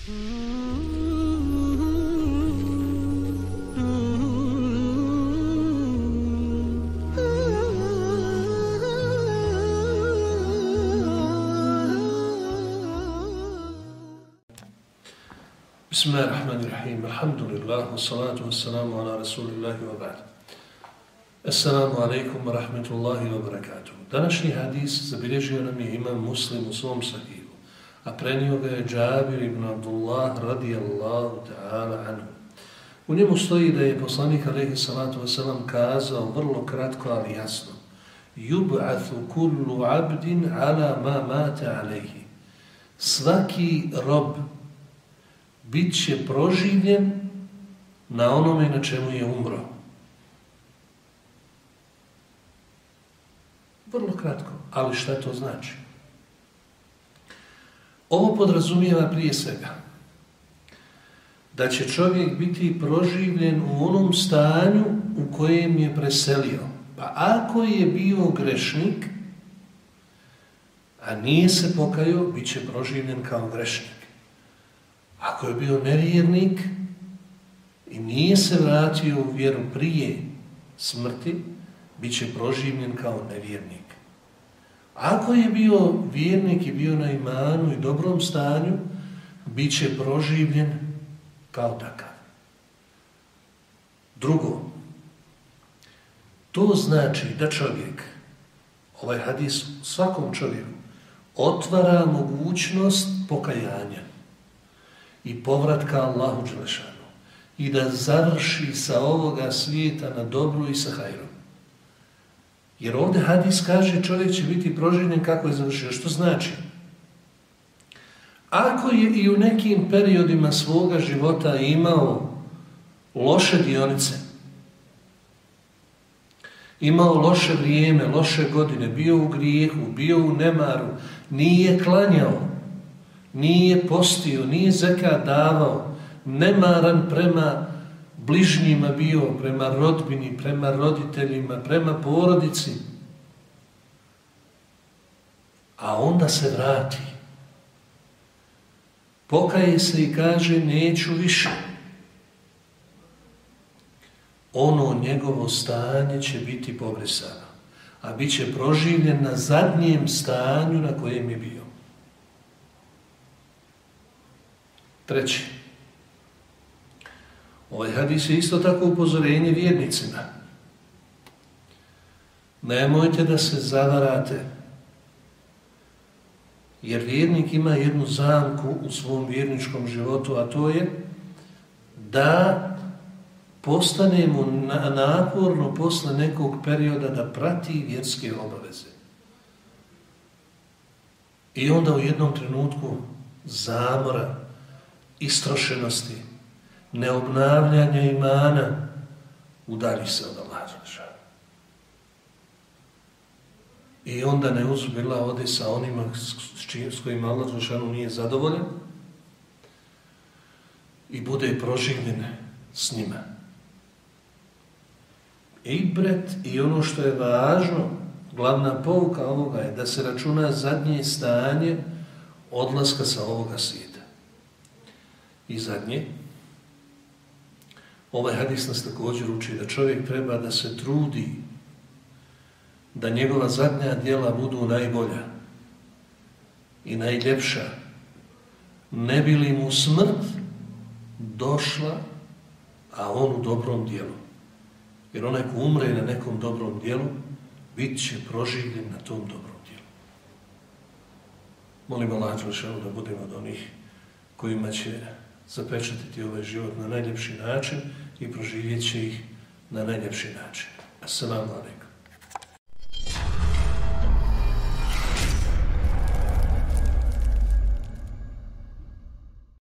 بسم الله الرحمن الرحيم الحمد لله والصلاة والسلام على رسول الله وبعد السلام عليكم ورحمة الله وبركاته دانشني حديث زبريجي نمي إمام مسلم وصوم صحيح a prenio ga je Džabir ibn Abdullah radijallahu ta'ala anhu. U njemu stoji da je poslanik alaihi salatu wasalam kazao vrlo kratko ali jasno Yub'athu kullu abdin ala ma mata alaihi. Svaki rob bit će proživljen na onome na čemu je umro. Vrlo kratko, ali šta to znači? Ovo podrazumijeva prije svega da će čovjek biti proživljen u onom stanju u kojem je preselio. Pa ako je bio grešnik, a nije se pokajao, bit će proživljen kao grešnik. Ako je bio nevjernik i nije se vratio u vjeru prije smrti, bit će proživljen kao nevjernik. Ako je bio vjernik i bio na imanu i dobrom stanju, bit će proživljen kao takav. Drugo, to znači da čovjek, ovaj hadis svakom čovjeku, otvara mogućnost pokajanja i povratka Allahu Đelešanu i da završi sa ovoga svijeta na dobru i sa hajrom. Jer ovdje hadis kaže čovjek će biti proživljen kako je završio. Što znači? Ako je i u nekim periodima svoga života imao loše dionice, imao loše vrijeme, loše godine, bio u grijehu, bio u nemaru, nije klanjao, nije postio, nije zeka davao, nemaran prema bližnjima bio, prema rodbini, prema roditeljima, prema porodici. A onda se vrati. Pokaje se i kaže neću više. Ono njegovo stanje će biti pobrisano, a bit će proživljen na zadnjem stanju na kojem je bio. Treći. Ovaj hadis je isto tako upozorenje vjernicima. Nemojte da se zavarate, jer vjernik ima jednu zamku u svom vjerničkom životu, a to je da postane mu naporno posle nekog perioda da prati vjerske obaveze. I onda u jednom trenutku zamora, istrošenosti, neobnavljanja imana, udari se od Allaha I onda ne uzbila ode sa onima s, čim, s kojima Allah nije zadovoljan i bude proživljen s njima. Ibret i ono što je važno, glavna pouka ovoga je da se računa zadnje stanje odlaska sa ovoga svijeta. I zadnje, Ovaj hadis nas također uči da čovjek treba da se trudi da njegova zadnja djela budu najbolja i najljepša. Ne bi li mu smrt došla, a on u dobrom dijelu. Jer onaj ko umre na nekom dobrom dijelu, bit će proživljen na tom dobrom dijelu. Molim Allah da budemo od onih kojima će zapečatiti ovaj život na najljepši način i proživjet će ih na najljepši način. Assalamu alaikum.